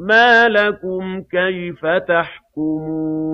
مَا لَكُمْ كَيْفَ تَحْكُمُونَ